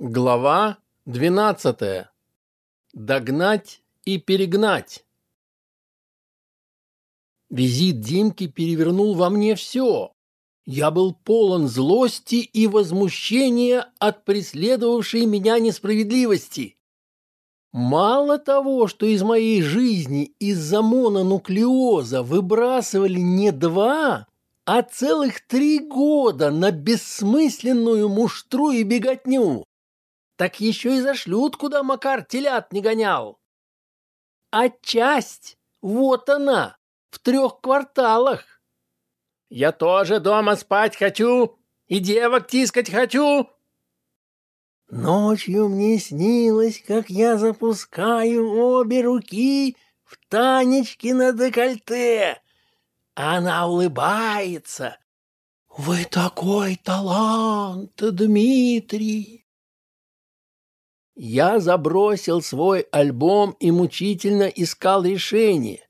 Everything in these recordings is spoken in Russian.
Глава 12. Догнать и перегнать. Визит Димки перевернул во мне все. Я был полон злости и возмущения от преследовавшей меня несправедливости. Мало того, что из моей жизни из-за мононуклеоза выбрасывали не два, а целых три года на бессмысленную муштру и беготню, так еще и зашлют, куда Макар телят не гонял. А часть, вот она, в трех кварталах. Я тоже дома спать хочу и девок тискать хочу. Ночью мне снилось, как я запускаю обе руки в Танечки на декольте. Она улыбается. «Вы такой талант, Дмитрий!» Я забросил свой альбом и мучительно искал решение.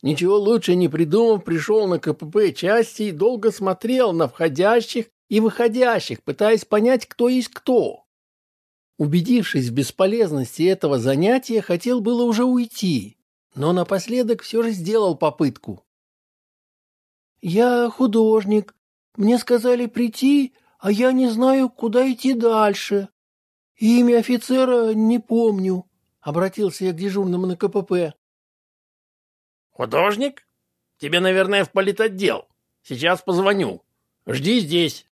Ничего лучше не придумав, пришел на КПП части и долго смотрел на входящих и выходящих, пытаясь понять, кто есть кто. Убедившись в бесполезности этого занятия, хотел было уже уйти, но напоследок все же сделал попытку. «Я художник. Мне сказали прийти, а я не знаю, куда идти дальше. Имя офицера не помню», — обратился я к дежурному на КПП. «Художник? Тебе, наверное, в политотдел. Сейчас позвоню. Жди здесь».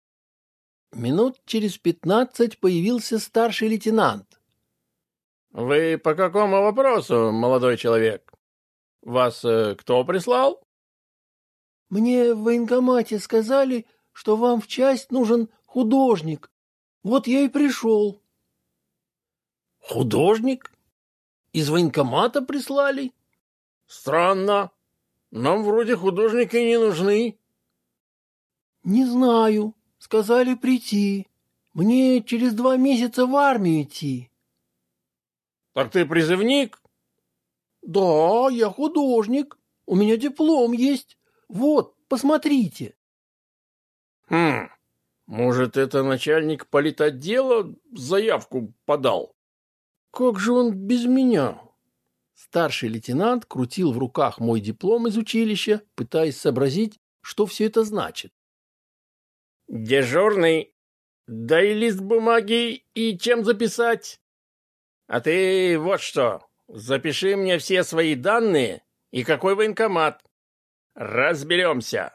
Минут через пятнадцать появился старший лейтенант. «Вы по какому вопросу, молодой человек? Вас э, кто прислал?» Мне в военкомате сказали, что вам в часть нужен художник. Вот я и пришел. Художник? Из военкомата прислали? Странно. Нам вроде художники не нужны. Не знаю. Сказали прийти. Мне через два месяца в армию идти. Так ты призывник? Да, я художник. У меня диплом есть. Вот, посмотрите. Хм, может, это начальник политотдела заявку подал? Как же он без меня? Старший лейтенант крутил в руках мой диплом из училища, пытаясь сообразить, что все это значит. Дежурный, дай лист бумаги и чем записать. А ты вот что, запиши мне все свои данные и какой военкомат. Разберемся.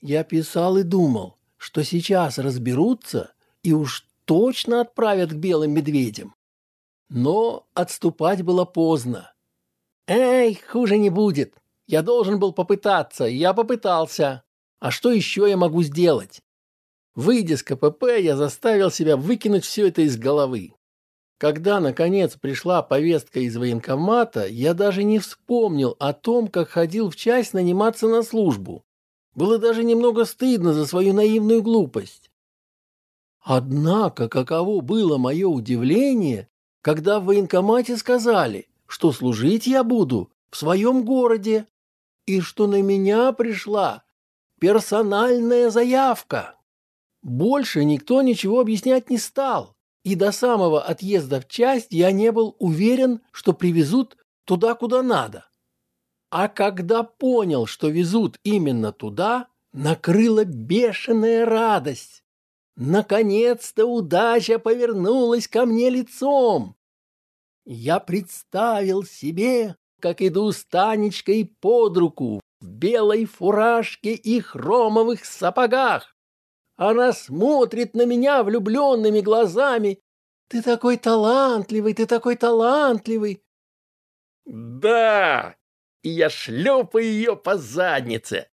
Я писал и думал, что сейчас разберутся и уж точно отправят к белым медведям. Но отступать было поздно. Эй, хуже не будет. Я должен был попытаться, я попытался. А что еще я могу сделать? Выйдя с КПП, я заставил себя выкинуть все это из головы. Когда, наконец, пришла повестка из военкомата, я даже не вспомнил о том, как ходил в часть наниматься на службу. Было даже немного стыдно за свою наивную глупость. Однако, каково было мое удивление, когда в военкомате сказали, что служить я буду в своем городе, и что на меня пришла персональная заявка. Больше никто ничего объяснять не стал и до самого отъезда в часть я не был уверен, что привезут туда, куда надо. А когда понял, что везут именно туда, накрыла бешеная радость. Наконец-то удача повернулась ко мне лицом. Я представил себе, как иду с Танечкой под руку в белой фуражке и хромовых сапогах. Она смотрит на меня влюбленными глазами. Ты такой талантливый, ты такой талантливый. Да, и я шлепаю ее по заднице.